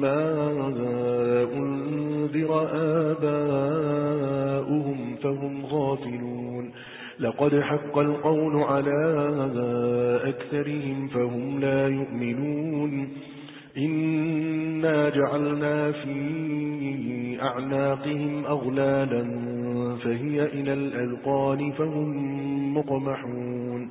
ما أنذر آباؤهم فهم غافلون لقد حق القول على أكثرهم فهم لا يؤمنون إنا جعلنا في أعناقهم أغلالا فهي إلى الأذقان فهم مقمحون